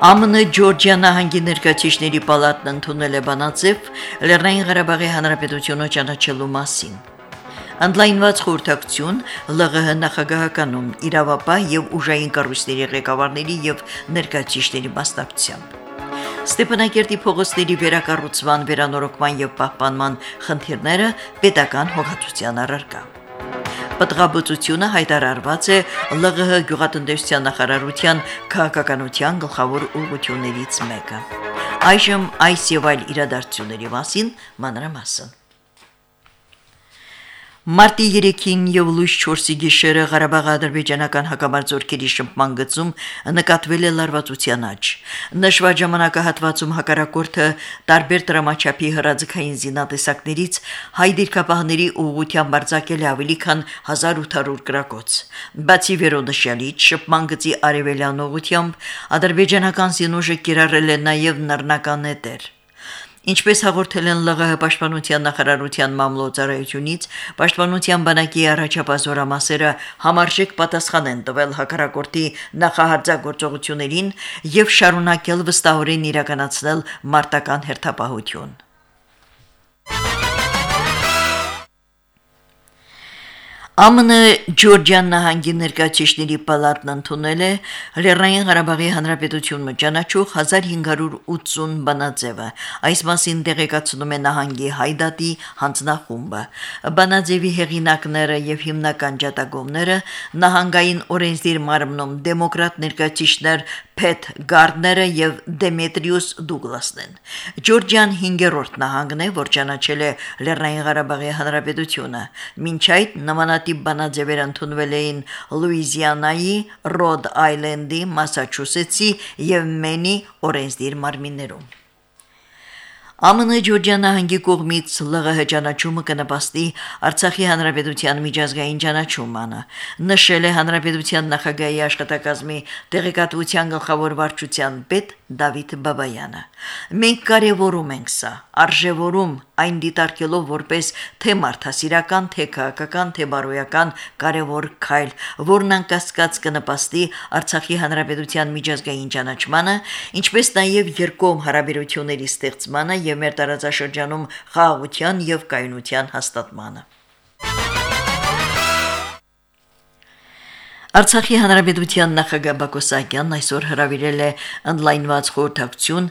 ԱՄՆ Ջորջիա նահանգի ներկայացիչների պալատն ընդունել է բանաձև Լեռնային Ղարաբաղի Հանրապետությունը ճանաչելու մասին։ Անդլայնված խորհրդակցություն ԼՂՀ նախագահականում իրավապահ եւ ուժային կառույցների ղեկավարների եւ ներկայացիչների մասնակցությամբ։ Ստեփանակերտի փողոցների վերակառուցման, վերանորոգման եւ պահպանման խնդիրները պետական հողացության առարկա։ Պատղաբուծությունը հայտարարված է ԼՂՀ գյուղատնտեսության նախարարության քաղաքականության գլխավոր ուղղություններից մեկը։ Այժմ այս եւ այլ իրադարձությունների մասին մանրամասն։ Մարտի 3-ին եւ լույս 4-ի գիշերը Ղարաբաղի ադրբեջանական հակամարտությունների շփման գծում նկատվել է լարվածության աճ։ Նշված ժամանակահատվածում հակարակորթը տարբեր դրամաչափի հրաձգային զինատեսակներից հայ դիրքապահների ուղղությամբ արձակել է ավելի քան 1800 գրակոց։ Բացի վերոնշյալից շփման գծի արևելյան ուղությամբ ադրբեջանական զինուժը կիրառել է նաեւ նռնական նետեր։ Ինչպես հաղորդել են ԼՂՀ պաշտպանության նախարարության մամլոյցարայությունից, պաշտպանության բանակի առաջապազորամասերը համարժեք պատասխան են տվել հակառակորդի նախահարձակորձողություններին եւ շարունակել վստահորեն իրականացնել մարտական հերթապահություն։ ԱՄՆ Ջորջիան նահանգի ներկայացիչների պալատն ընդունել է Լեռնային Ղարաբաղի Հանրապետությունը ճանաչող 1580 բանաձևը։ Այս մասին տեղեկացնում է նահանգի Հայդատի հանձնախումբը։ Բանաձևի հեղինակները եւ հիմնական ջատագովները նահանգային օրենսդիր մարմնում դեմոկրատ ներկայացիչներ Փեթ Գարդները եւ Դեմետրիուս Դուգլասն են։ Ջորջիան 5-րդ նահանգն է, որ ճանաչել է Լեռնային Ղարաբաղի Հանրապետությունը։ Մինչ այդ նմանատիպ բանաձևեր ընդունվել էին Լուիզիանայի, Ռոդ Այլենդի, Մասաչուսեթսի եւ Մենի օրենսդիր մարմիններում։ ԱՄՆ Ջորջիան նահանգի կողմից ԼՂՀ ճանաչումը կնպաստի Արցախի հանրապետության միջազգային ճանաչումանը։ Նշել է հանրապետության նախագահի աշխատակազմի տեղեկատվության գլխավոր վարչության պետ Դավիթ Բաբայանը։ Մենք կարևորում ենք սա, արժևորում այն դիտարկելով որպես թե մարդասիրական, թե քաղաքական, թե բարոյական կարևոր քայլ, որն անկասկած կնպաստի Արցախի հանրապետության միջազգային ճանաչմանը, ինչպես նաև երկկողմ հարաբերությունների ստեղծմանը եւ մեր տարածաշրջանում խաղաղության եւ կայունության հաստատմանը։ Արցախի հանրապետության նախագահ Բակո Սահակյանն այսօր հրավիրել է on-line-ված խորհրդակցություն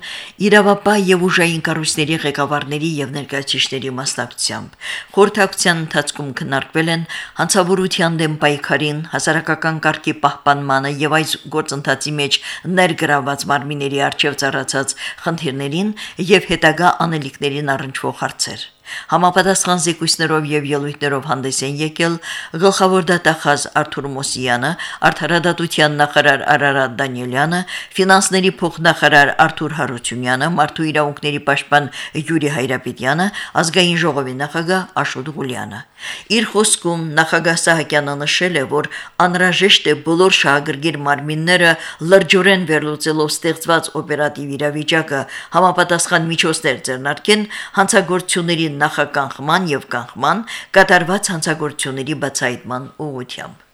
իրավապահ եւ ուժային կառույցների ղեկավարների եւ ներկայացիչների մասնակցությամբ։ Խորհրդակցության ընթացքում քննարկվել են հանցավորության դեմ պայքարին, հասարակական կարգի պահպանմանը եւ այս գործընթացի մեջ ներգրաված մարմինների արժեվ ծառացած խնդիրներին եւ հետագա անելիքներին առնչվող հարցեր։ Համապատասխան զեկույցներով եւ ելույթներով հանդես են եկել գլխավոր դատախազ Արթուր Մոսյանը, Արդարադատության նախարար Արարատ Դանիելյանը, ֆինանսների փոխնախարար Արթուր Հարությունյանը, Մարդու իրավունքների պաշտպան Յուրի Հայրապետյանը, ազգային ժողովի նախագահ Աշոտ Ղուլյանը։ Իր խոսքում նախագահ Սահակյանը նշել է, որ անհրաժեշտ է բոլոր շահագրգիռ մարմինները լրջորեն վերլուծելով ստեղծված օպերատիվ իրավիճակը համապատասխան միջոցներ ձեռնարկեն հանցագործությունների նախականխման եւ կանխման կատարված հանցագործությունների բացահայտման ուղղությամբ։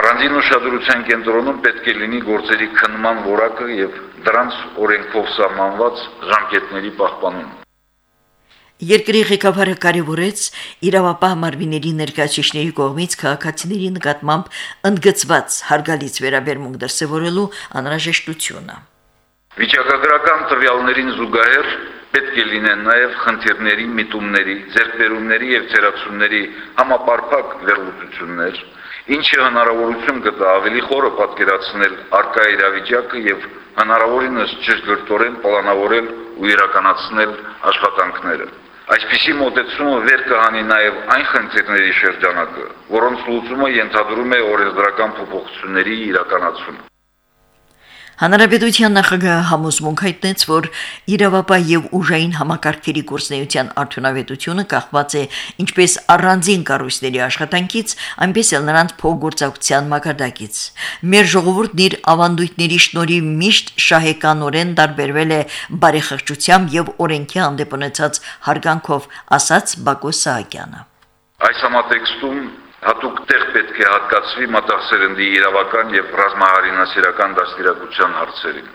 Առանձին ուշադրության կենտրոնում պետք է լինի գործերի քննման որակը եւ դրանց օրենքով սահմանված ժամկետների պահպանումը։ Երկրի ղեկավարը կարևորեց իրավապահ մարմինների ներկայացիչների կողմից քաղաքացիների նկատմամբ ընդգծված հարգալից վերաբերմունք դրսևորելու անհրաժեշտությունը։ Վիճակագրական տվյալներին զուգահեռ պետք է լինեն նաև խնդիրների, միտումների, ձեռքբերումների եւ ցերացումների համապարփակ վերլուծություններ, ինչը հնարավորություն կտա ավելի խորը պատկերացնել արկա իրավիճակը եւ հնարավորինս ճշգրտորեն պլանավորել ու իրականացնել աշխատանքները։ Այսպիսի մոտեցումը վեր կհանի նաև այն խնդիրների շրջանակը, որոնց լուծումը ենթադրում է օրենսդրական փոփոխությունների իրականացում։ Հանրապետության նախագահը համոզմունք հայտնեց, որ իրավապահ եւ ուժային համակարգերի գործնեության արդյունավետությունը կախված է ինչպես առանձին կառույցների աշխատանքից, այնպես էլ նրանց փոխգործակցության մակարդակից։ Մեր ժողովուրդն իր ավանդույթների շնորհիվ միշտ շահեկանորեն տարբերվել է բարեխղճությամբ եւ օրենքի հանդեպ ունեցած հարգանքով, ասաց Բակո Սահակյանը։ Այս համատեքստում հատուկ տեղ պետք է հատկացվի մտածերնդի իրավական եւ ռազմահարինասիրական դաստիարակության հարցերին։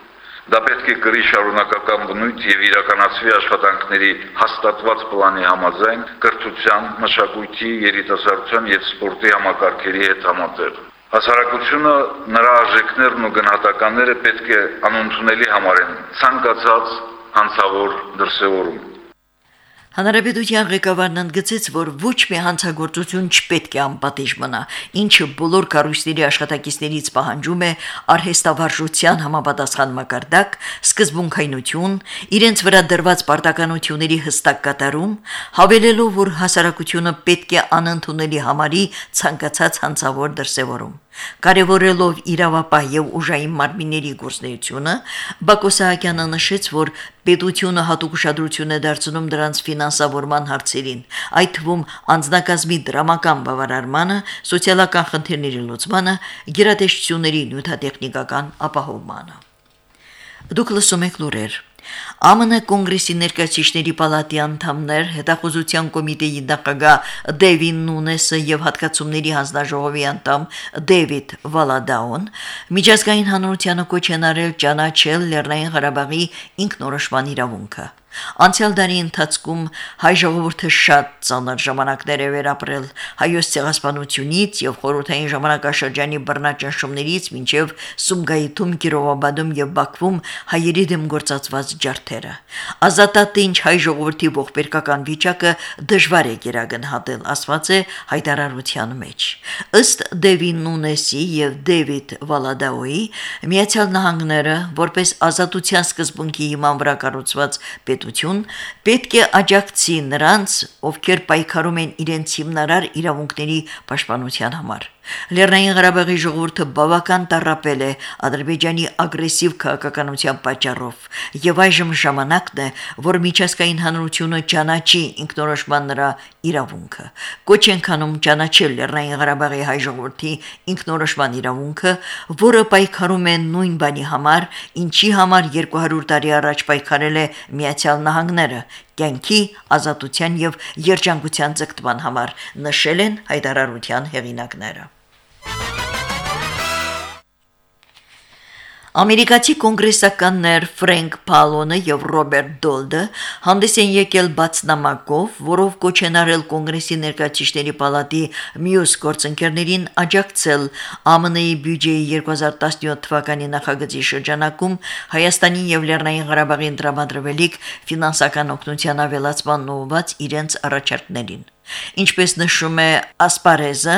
Դա պետք է կրի շարունակական բնույթ եւ իրականացվի աշխատանքների հաստատված պլանի համաձայն կրթության, մշակույթի, երիտասարդության եւ սպորտի համակարգերի հետ համատեղ։ Հասարակությունը նրա արժեքներն ու գնահատականները պետք է անընդունելի համարեն ցանկացած հանցավոր դրսևորում։ Հանրապետության ղեկավարն ընդգծեց, որ ոչ մի հանցագործություն չպետք է անպատիժ մնա, ինչը բոլոր կառույցների աշխատակիցներից պահանջում է արհեստավարժության համապատասխան մակարդակ, սկզբունքայնություն, իրենց վրա դրված պարտականությունների հստակ կատարում, հավելելով, որ հասարակությունը պետք է անընդունելի համարի ցանկացած հանցավոր դրսևորում։ Կարևորելով իրավապահ եւ ուժային մարմինների գործնեությունը, Բակո Սահակյանը նշեց, որ պետությունը հատուկ ուշադրություն է դարձնում դրանց ֆինանսավորման հարցերին, այդ թվում անձնակազմի դրամական բավարարմանը, սոցիալական խնդիրների լուծմանը, գերատեսչությունների նյութատեխնիկական ապահովմանը։ Դուք լսում եք լուրեր։ ԱՄՆ կոնգրեսի ներկայացիչների պալատի անդամներ, հետախուզության կոմիտեի նախագահ Դեվին Նունեսը եւ հատկացումների հանձնաժողովի անդամ Դեվիդ Վալադաուն միջազգային հանրությանը կոչ են արել ճանաչել Լեռնային Ղարաբաղի ինքնորոշման իրավունքը։ Անցյալ դարի ընթացքում հայ ժողովուրդը շատ ծանր ժամանակներ է վերապրել հայոց ցեղասպանությունից եւ խորհրդային ժամանակաշրջանի բռնաճնշումներից մինչեւ Սումգայիթում, Կիրովաբադում եւ Բաքվում հայերի դեմ գործածված ջարդերը։ Ազատատինչ հայ ժողովրդի ողբերգական վիճակը դժվար է գերագնահատել, ասված է հայտարարության մեջ։ Ըստ Դեվին Նունեսի եւ Դեվիդ Վալադաոյի Միացյալ Նահանգները որպես ազատության սկզբունքի հիման վրա կառուցված պետ պետություն պետք է աջակցի նրանց, ովքեր պայքարում են իրենց հիմնարար իրավունքների պաշտպանության համար։ Լեռնային Ղարաբաղի ժողովուրդը բավական տարապել է Ադրբեջանի ագրեսիվ քաղաքականության պատճառով, եւ այժմ ժամանակն է, որ միջազգային հանրությունը ճանաչի ինքնորոշման նրա իրավունքը։ Կոչ են քանում ճանաչել Լեռնային Ղարաբաղի հայ ժողովրդի ինքնորոշման իրավունքը, որը պայքարում է նույն բանի համար, ինչի համար 200 տարի առաջ պայքարել է Միացյալ Նահանգները, կյանքի, ազատության եւ երջանկության ձգտման համար, նշել են հայտարարության հեղինակները։ Ամերիկացի կոնգրեսականներ Ֆրենկ Պալոնը եւ Ռոբերտ Դոլդը հանդես են եկել բացնամակով, որով կոչ են արել կոնգրեսի ներկայացիչների պալատի մյուս գործընկերներին աջակցել ԱՄՆ-ի բյուջեի 2017 թվականի նախագծի շրջանակում Հայաստանի եւ Լեռնային Ղարաբաղի տրամադրվելիք ֆինանսական օգնության ավելացման ուղղված իրենց առաջարկներին։ Ինչպես նշում է Ասպարեզը,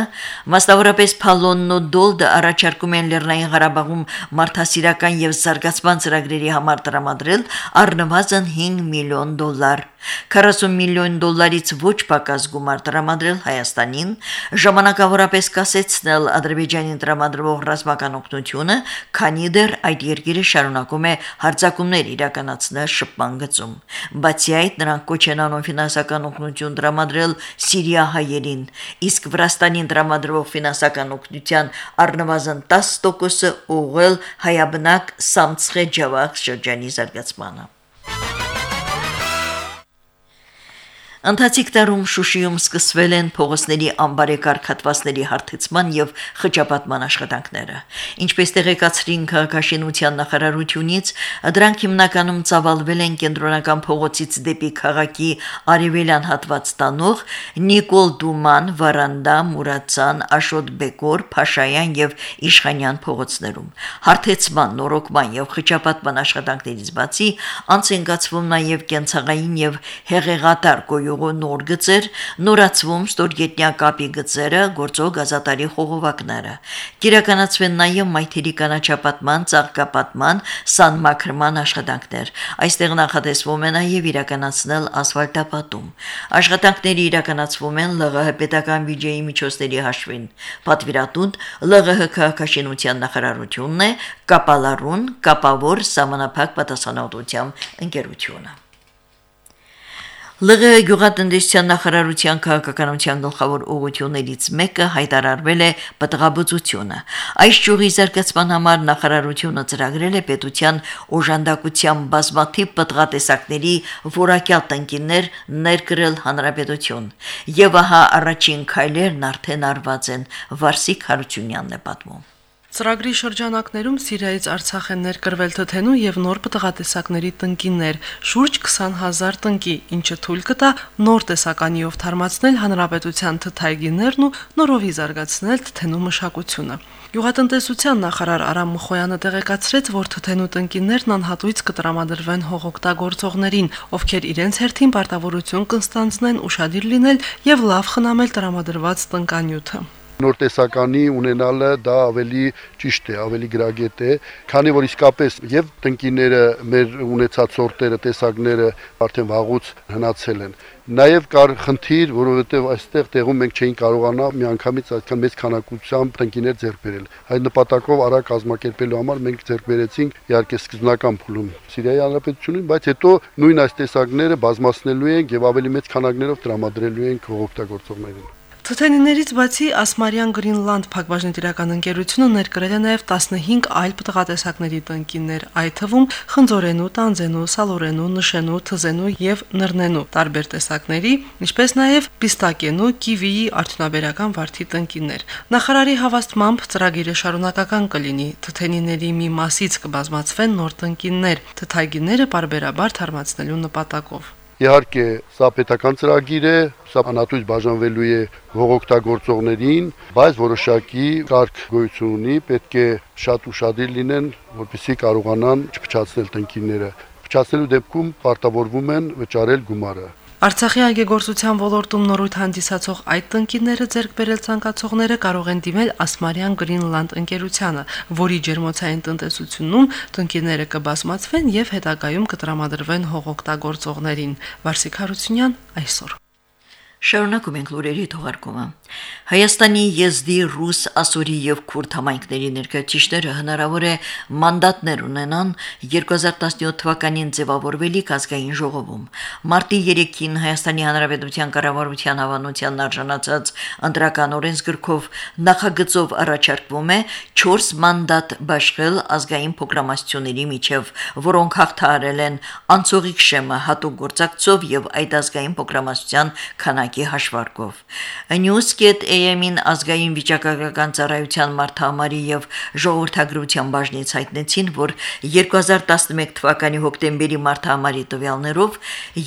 մասնավորապես Փալոնն ու Դոլդը առաջարկում են Լեռնային Ղարաբաղում մարդասիրական եւ զարգացման ծրագրերի համար տրամադրել առնվազն 5 միլիոն դոլար։ 40 միլիոն դոլարից ոչ պակաս գումար տրամադրել Հայաստանին, ժամանակավորապես կասեցնել Ադրբեջանին տրամադրվող ռազմական օգնությունը, քանի դեռ այդ երկիրը շարունակում է հարձակումներ իրականացնել շփման գծում։ Բացի այդ, նրանք կոչ են անում ֆինանսական օգնություն տրամադրել Սիրիահայերին, իսկ Վրաստանին տրամադրվող ֆինանսական օգնության առնվազն 10%-ը ուղղել հայաբնակ Սամցխե ջավախ շրջանի զարգացմանը։ Ընթացիկ տարում Շուշիում սկսվել են փողոցների անբարեկարգ հատվածների հարթեցման եւ խճապատման աշխատանքները։ Ինչպես տեղեկացրին քաղաքաշինության նախարարությունից, դրանք հիմնականում ծավալվել են կենտրոնական փողոցից դեպի քաղաքի արևելյան հատված տանող Նիկոլ Դուման, Վարանդա, Մուրացան, Աշոտ Բեկոր, Փաշայան եւ Իշխանյան փողոցներում։ Հարթեցման, նորոգման եւ խճապատման աշխատանքներից բացի անց են գացվում նաեւ կենցաղային եւ հեղեղատար գոյ ապահովողը նոր գծեր, նորացվում ստորգետնյա կապի գծերը, գործող գազատարի խողովակները։ Կիրականացվեն նաև մայթերի կանաչապատման, ծաղկապատման, սանմակրման աշխատանքներ։ Այստեղ նախատեսվում է նաև իրականացնել ասֆալտապատում։ Աշխատանքները իրականացվում են ԼՂՀ պետական բյուջեի միջոցների հաշվին։ Պատվիրատուն ԼՂՀ քաղաքաշինության նախարարությունն է, կապալարուն, կապավոր համանապակ պատասխանատվությամբ ընկերությունը։ ԼՂ գյուղատնտեսության նախարարության քաղաքականության գլխավոր ուղղություններից մեկը հայտարարվել է պտղաբուծությունը։ Այս ճյուղի զարգացման համար նախարարությունը ծրագրել է պետության օժանդակության բազմաթիվ պտղատեսակների որակյալ տնկիններ ներկրել հանրապետություն։ Եվ ահա առաջին քայլերն արդեն արված են, Վարսիկ Հարությունյանն է պատմում։ Ծրագրի շրջանակներում Սիրիայից Արցախ են ներկրվել թթենու եւ նոր պտղատեսակների տնկիններ, շուրջ 20000 տնկի, ինչը թույլ կտա նոր տեսականիով թարմացնել հանրապետության թթայգիներն ու նորովի զարգացնել թթենու մշակությունը։ Գյուղատնտեսության նախարար Արամ Մխոյանը տեղեկացրեց, որ թթենու տնկիններն անհատույց կտրամադրվեն հողօգտագործողներին, ովքեր իրենց հերթին պարտավորություն կստանձնեն ուշադիր լինել եւ լավ խնամել տրամադրված տնկանյութը նոր տեսականի ունենալը դա ավելի ճիշտ է, ավելի գրագետ է, քանի որ իսկապես եւ տնկիները մեր ունեցած սորտերը, տեսակները արդեն վաղուց հնացել են։ Նաև կար խնդիր, որովհետև այստեղ տեղում մենք չէին կարողանա միանգամից այդքան մեծ քանակությամբ տնկիներ ձեռք բերել։ Այդ նպատակով արագ կազմակերպելու համար մենք ձեռք բերեցինք իհարկե սկզբնական փուլում Սիրիայի Հանրապետությունին, բայց հետո նույն այս տեսակները բազմացնելու ենք եւ ավելի մեծ քանակներով տրամադրելու ենք օգտագործողներին։ Թութենիներից բացի Ասմարյան Գրինլանդ փակbaşնետիրական ընկերությունը ներկրել է նաև 15 այլ պտղատեսակների տնկիններ, այդ թվում խնձորենու, տանձենու, սալորենու, նշենու, թզենու եւ նռնենու տարբեր տեսակների, ինչպես նաև պիստակենու, կիվիի արդյունաբերական վարդի տնկիններ։ Նախարարի հավաստմամբ ծրագիրը շարունակական կլինի։ Թութենիների մի մասից կբազմացվեն նոր տնկիններ, թթայգիները parberabar թարմացնելու նպատակով։ Իհարկե, սա պետական ծրագիր է, սա անատույց բաժանվելու է հողօգտագործողներին, բայց որոշակի կարգ գոյություն ունի, պետք է շատ ուշադիր լինեն, որպեսզի կարողանան չփչացնել տնկիները։ Փչացնելու դեպքում պարտավորվում են վճարել գումարը։ Արցախի այգեգործության ոլորտում նորույթ հանդիսացող այդ տնկիները ձեռք բերել ցանկացողները կարող են դիմել Ասմարյան Գրինլանդ ընկերությանը, որի ջերմոցային տնտեսությունում տնկիները կբազմացվեն եւ հետագայում կտրամադրվեն հողօգտագործողներին։ Վարսիկ Հարությունյան այսօր Շարունակում ենք լուրերի թողարկումը։ Հայաստանի եզդի, ռուս, ասորի եւ քուրդ համայնքների ներկայացիչները հնարավոր է մանդատներ ունենան 2017 թվականին ձևավորվելիք ազգային ժողովում։ Մարտի 3-ին Հայաստանի Հանրապետության կառավարության հավանության արժանացած ընտրական օրենսգրքով նախագծով առաջարկվում է 4 մանդատ բաշխել ազգային փոքրամասնությունների միջև, որոնք հաղթահարել են անցողիկ շեմը հատուկ գործակցով եւ այդ ազգային փոքրամասնության քանակի հաշվարկով։ News News.am-ին ազգային վիճակագրական ծառայության մարդահամարի եւ ժողովրդագրության բաժնից հայտնեցին, որ 2011 թվականի հոկտեմբերի մարդահամարի տվյալներով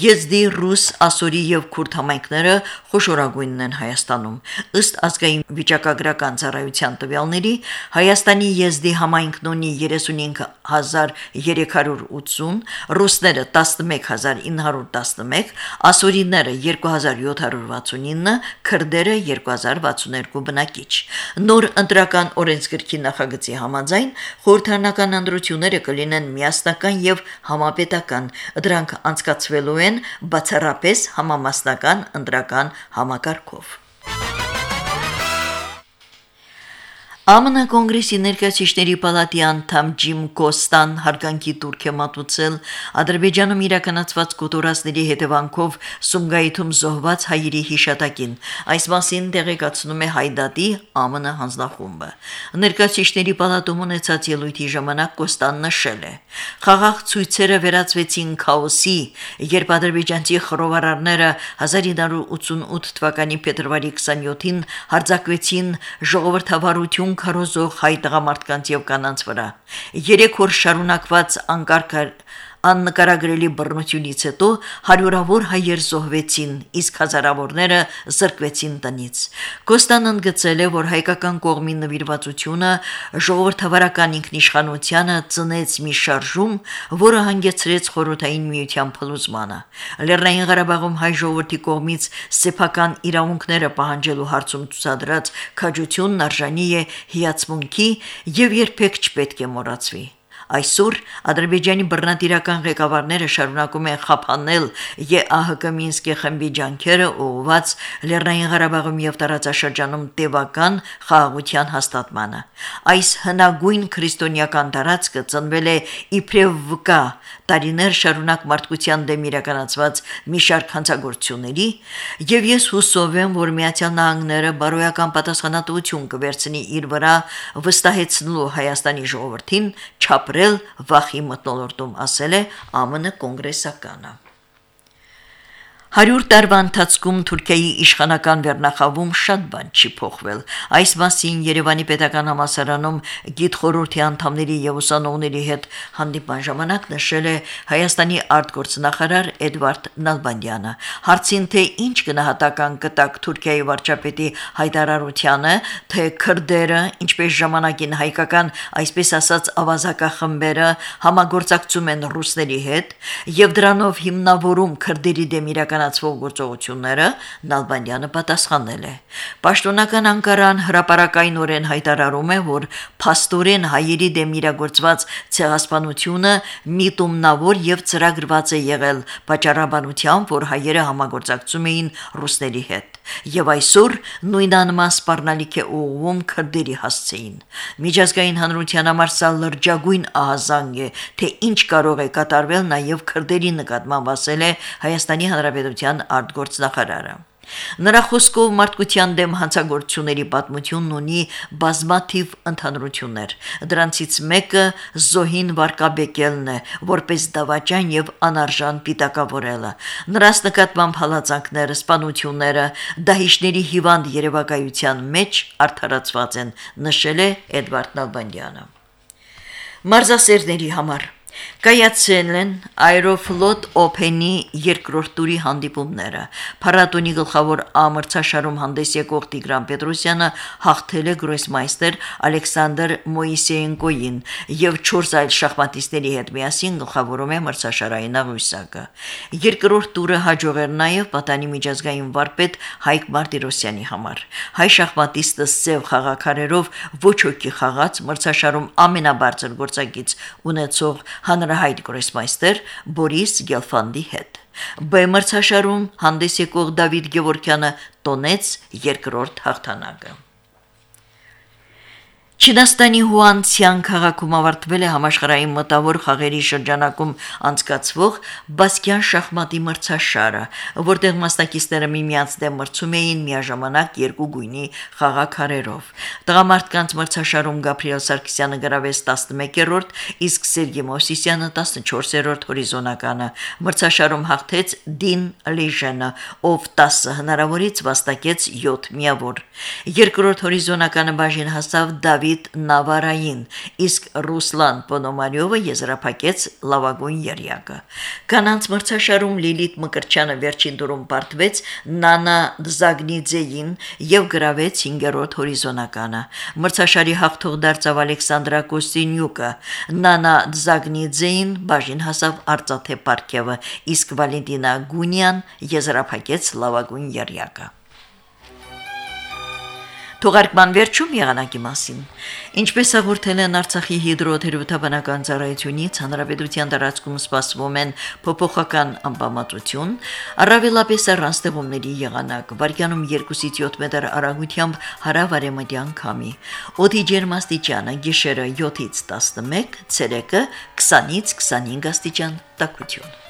եզդի, ռուս, ասորի եւ քուրդ համայնքները խոշորագույնն են Հայաստանում։ Ըստ ազգային վիճակագրական ծառայության տվյալների Հայաստանի եզդի համայնքն ունի 35380, ռուսները 11911, ասորիները 2769, քրդերը 2062 բնակիչ։ Նոր ընտրական օրենսգրքի նախագծի համաձայն խորհրդանական ընտրությունները կլինեն միասնական եւ համապետական։ Դրանք անցկացվելու են բացառապես համամասնական ընտրական համակարգով։ ԱՄՆ Կոնգրեսի ներկայացիչների պալատի անդամ Ջիմ Կոստան հարգանքի турք է մատուցել Ադրբեջանում իրականացված կոտորածների հետևանքով Սումգայիթում զոհված հայերի հիշատակին։ Այս մասին տեղեկացնում է Հայդատի ԱՄՆ հանձնախումբը։ Ներկայացիչների պալատում ունեցած ելույթի ժամանակ Կոստան նշել է. «Խաղաղ ցույցերը վերածվեցին քաոսի, երբ ադրբեջանցի խռովարարները 1988 թվականի փետրվարի 27-ին հարձակվեցին ժողովրդավարություն քարոզող հայ տղամարդկանց եւ կանանց վրա։ Երեք օր շարունակված անկարգ աննկարագրելի բռնությունից հետո հարյուրավոր հայեր զոհվեցին, իսկ հազարավորները զրկվեցին տնից։ Կոստան ընդգծել է, որ հայկական կողմի նվիրվածությունը ժողովրդավարական ինքնիշխանությանը ծնեց մի շարժում, որը հանգեցրեց խորհրդային միության փլուզմանը։ Լեռնային Ղարաբաղում հայ ժողովրդի կողմից սեփական իրավունքները պահանջելու հարցում ցուցադրած քաջությունն արժանի է հիացմունքի եւ երբեք չպետք է մոռացվի։ Այսօր Ադրբեջանի բռնատիրական ղեկավարները շարունակում են խափանել ԵԱՀԿ Մինսկի խմբի ջանքերը ուղղված Լեռնային Ղարաբաղում եւ տարածաշրջանում տևական խաղաղության հաստատմանը։ Այս հնագույն քրիստոնեական տարածքը ծնվել է իբրև վկա տարիներ շարունակ մարդկության դեմ իրականացված մի շարք հանցագործությունների եւ ես հուսով եմ, որ Միացյալ Նահանգները բարոյական պատասխանատվություն կվերցնի իր վրա վստահեցնելու Հայաստանի ժողովրդին չապրել վախի մտնոլորտում, ասել է ԱՄՆ կոնգրեսականը։ 100 տարվա ընթացքում Թուրքիայի իշխանական վերնախավում շատ բան չի փոխվել։ Այս մասին Երևանի Պետական համալսարանում գիտխորհրդի անդամների եւ ուսանողների հետ հանդիպան ժամանակ նշել է Հայաստանի արտգործնախարար Էդվարդ Նալբանդյանը։ Հարցին թե ինչ գնահատական կտակ Թուրքիայի վարչապետի հայտարարությանը, թե քրդերը, ինչպես ժամանակին հայկական, այսպես ասած ավազակախմբերը համագործակցում են ռուսների հետ եւ դրանով հիմնավորում քրդերի դեմ իրական իրականացվող գործողությունները Նալբանդյանը պատասխանել է։ Պաշտոնական Անկարան հրաապարակայնորեն հայտարարում է, որ փաստորեն հայերի դեմ իրագործված ցեղասպանությունը միտումնավոր եւ ծրագրված է եղել պատճառաբանությամբ, որ հայերը համագործակցում էին ռուսների հետ եւ այսօր նույնանման սպառնալիք է ուղում քրդերի հասցեին։ Միջազգային հանրության համար սա լրջագույն ահազանգ է, թե ինչ կարող է կատարվել նաեւ քրդերի նկատմամբ ասել է Հայաստանի Հանրապետության արտգործնախարարը։ Նրա խոսքով մարդկության դեմ հանցագործությունների պատմությունն ունի բազմաթիվ ընդհանրություններ։ Դրանցից մեկը Զոհին Վարկաբեկելն է, որպես դավաճան եւ անարժան պիտակավորելը։ Նրանց նկատմամբ հալածանքները, սպանությունները դահիշների հիվանդ երևակայության մեջ արդարացված են, նշել է Էդվարդ Նալբանդյանը։ Մարզասերների համար Կայացել են Aeroflot Open-ի երկրորդ տուրի հանդիպումները։ Փառատոնի գլխավոր ամրցաշարում հանդես եկող Տիգրան Պետրոսյանը հաղթել է գրոսմայստեր Ալեքսանդր Մոիսեենկոին եւ 4 այլ շախմատիստների հետ միասին գլխավորում է մրցաշարային աղյուսակը։ Երկրորդ տուրը հաջող էր նաեւ պատանի միջազգային վարպետ Հայկ Մարտիրոսյանի համար։ Հայ շախմատիստը սև խաղակարերով ոչ ոքի խաղաց մրցաշարում ամենաբարձր գործակից ունեցող հանրահայտ գրոսմայստեր Բորիս Գելֆանդի հետ։ B մրցաշարում հանդես եկող Դավիթ Գևորքյանը տոնեց երկրորդ հաղթանակը։ Չինաստանի Հուանցյան քաղաքում ավարտվել է համաշխարհային մտավոր խաղերի շրջանակում անցկացվող բասկյան շախմատի մրցաշարը, որտեղ մասնակիցները միմյանց դեմ մրցում էին միաժամանակ երկու գույնի խաղաքարերով։ Տղամարդկանց մրցաշարում Գաբրիել Սարգսյանը գրավեց 11-րդ, իսկ Սերգեյ Մովսիսյանը 14-րդ հորիզոնականը։ Մրցաշարում հաղթեց Դին Լիժենը, ով 10 հնարավորից վաստակեց 7 միավոր։ Երկրորդ հորիզոնականը բաժին հասավ Դավիթ Դավիթ Նավարային, իսկ Ռուսլան Պոնոմարյովը եզրափակեց լավագույն երյակը։ Կանանց մրցաշարում Լիլիթ Մկրչյանը վերջին դուրում պարտվեց Նանա Զագնիձեին եւ գրավեց 5-րդ հորիզոնականը։ Մրցաշարի հաղթող դարձավ Ալեքսանդրա Կոստինյուկը։ Նանա Զագնիձեին բաժին հասավ Արծաթե Պարքևը, իսկ Վալենտինա Գունյան եզրափակեց լավագույն երյակը։ Թողարկման վերջում եղանակի մասին։ Ինչպես հաղորդել են Արցախի հիդրոթերապևտաբանական ծառայությունից, հանրապետության տարածքում սպասվում են փոփոխական անբավարարություն, առավելապես առանց ձեղումների եղանակ, վարկյանում 2-ից 7 մետր արագությամբ հարավարեմտյան քամի։ Օդի ջերմաստիճանը՝ գիշերը 7-ից 11, ցերեկը 20-ից 25 աստիճան տաքություն։